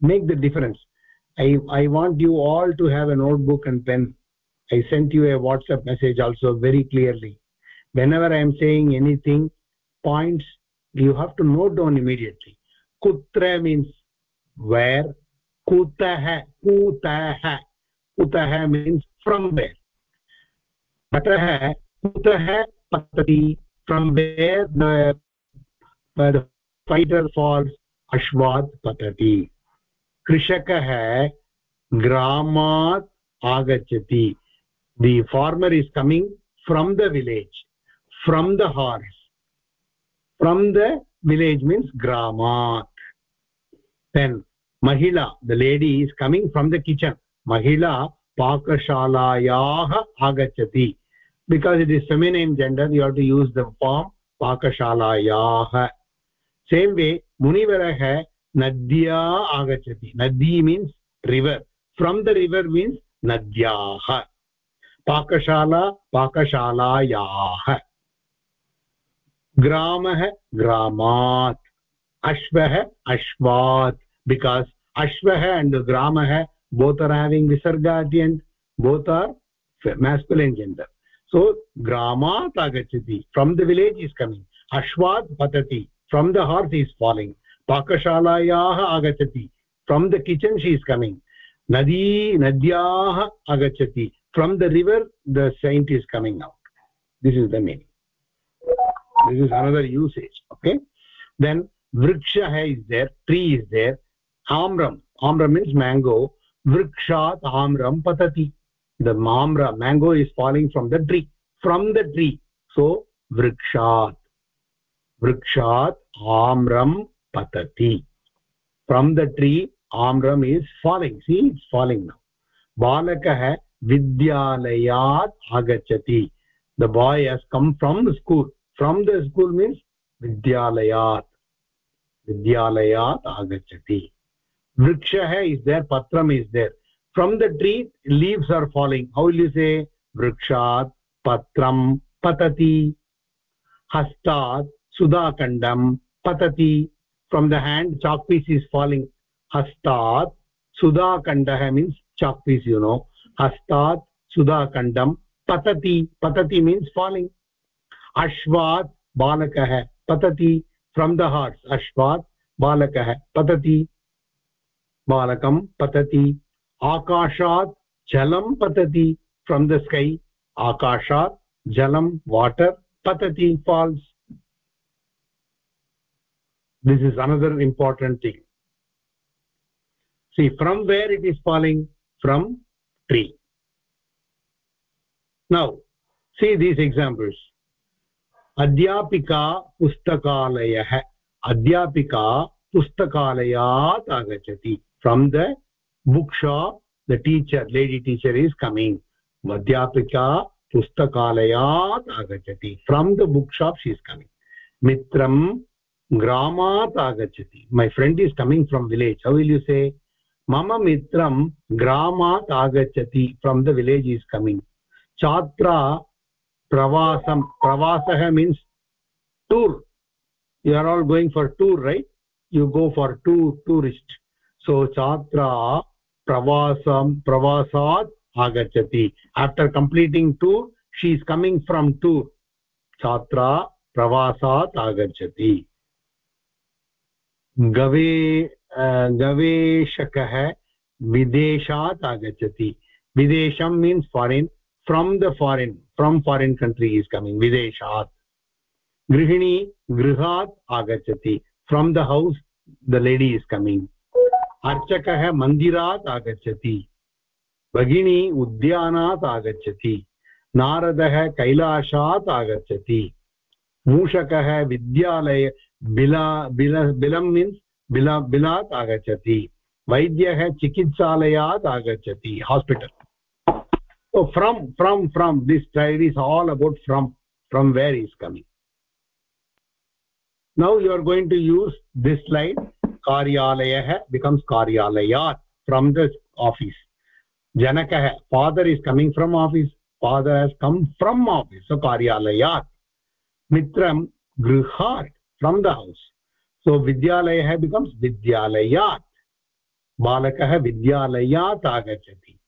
Make the difference. I i want you all to have a notebook and pen. I sent you a whatsapp message also very clearly. Whenever i am saying anything points you have to note down immediately. Kutra means where kutah kutah kutah means from where. Patah kutah patati from where the, where the fighter falls ashwat patati कृषकः ग्रामात् आगच्छति the farmer is coming from the village from the horse from the village means gramat then mahila the lady is coming from the kitchen mahila pakashalayah agachati because it is feminine gender you have to use the form pakashalayaah same way munivarah nadya agachati nadi means river. From the river means nadyaah pakashala pakashalayaah gramah gramat. Ashvah ashvat because ashvah and gramah both are having visarga at the end. Both are masculine gender. So gramat agachati from the village is coming. Ashwat patati, from the horse is falling. पाकशालायाः आगच्छति from the kitchen she is coming नदी नद्याः आगच्छति from the river the sand is coming out this is the meaning this is another usage okay then वृक्षः is there tree is there आम्रम् आम्रम् means mango वृक्षात् आम्रं पतति the आम्र mango is falling from the tree from the tree so वृक्षात् वृक्षात् आम्रं patati from the tree amram is falling see it's falling now balakah vidyalayat agachati the boy has come from the school from the school means vidyalayat vidyalayat agachati vrikshah is there patram is there from the tree leaves are falling how will you say vrikshat patram patati hastat sudakandam patati from the hand chalk piece is falling hastat sudha kandah means chalk piece you know hastat sudha kandam patati patati means falling अश्वात् बालकः पतति from the hearts अश्वात् बालकः पतति बालकं पतति आकाशात् जलं पतति from the sky आकाशा जलम वाटर पतति falls this is another important thing see from where it is falling from tree now see these examples अध्यापिका पुस्तकालयः अध्यापिका पुस्तकालयात् आगच्छति from the shop the teacher, lady teacher is coming. अध्यापिका पुस्तकालयात् आगच्छति from the book shop she is coming मित्रं ग्रामात् आगच्छति my friend is coming from village how will you say मम मित्रं ग्रामात् आगच्छति from the village is coming छात्रा प्रवासं प्रवासः means tour you are all going for tour right you go for tour tourist so छात्रा प्रवासं, प्रवासात् agachati after completing tour, she is coming from tour. chhatra pravasat agachati गवे गवेषकः विदेशात् आगच्छति. विदेशं means foreign from the foreign from foreign country is coming विदेशात्. गृहिणी, गृहात् आगच्छति. From the house the lady is coming अर्चकः मन्दिरात् आगच्छति। भगिनी उद्यानात् आगच्छति। नारदः कैलाशात् आगच्छति। मूषकः विद्यालय बिला, बिल, बिलं मीन्स् बिल, बिलात् आगच्छति। वैद्यः चिकित्सालयात् आगच्छति, hospital. So, from from from this slide is all about from from where is coming. Now you are going to use this slide. कार्यालय बिकम्स् कार्यालयात् फ्रम् द आफीस् जनकः father is coming from office father has come from so कार्यालयात्. मित्रं, गृहात् from the house so विद्यालय becomes विद्यालयात्. बालकः विद्यालयात् आगच्छति.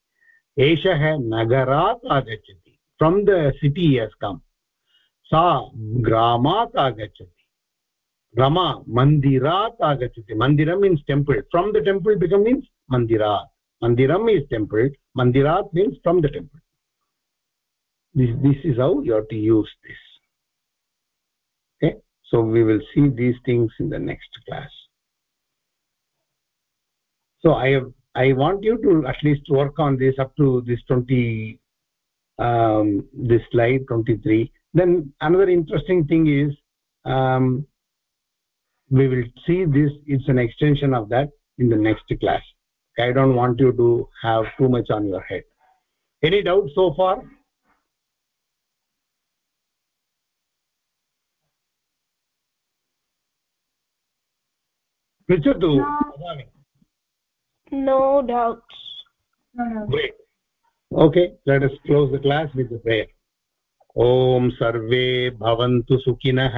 एषः नगरात् आगच्छति. फ्रम् द सिटि हेस् सा ग्रामात् आगच्छति. rama mandirat agachati mandiram means temple. From the temple become means mandirat. Mandiram is temple. Mandirat means from the temple. This this is how you have to use this. Okay? So we will see these things in the next class. So i have i want you to at least work on this up to this 20 um, this slide 23 then another interesting thing is um, we will see this it's an extension of that in the next class i don't want you to have too much on your head any doubt so far पृच्छतु no doubts great okay let us close the class with the prayer ॐ सर्वे भवन्तु सुखिनः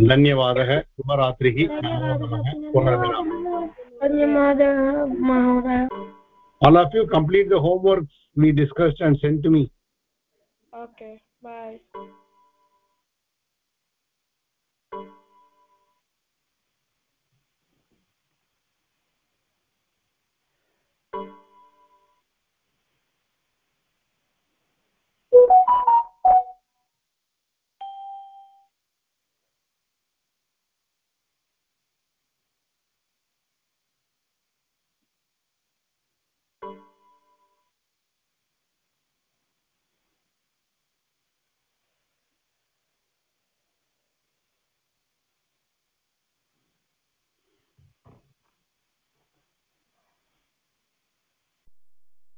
धन्यवादः शुभरात्रिः धन्यवादः महोदय all of you complete the homework we discussed and sent to me okay bye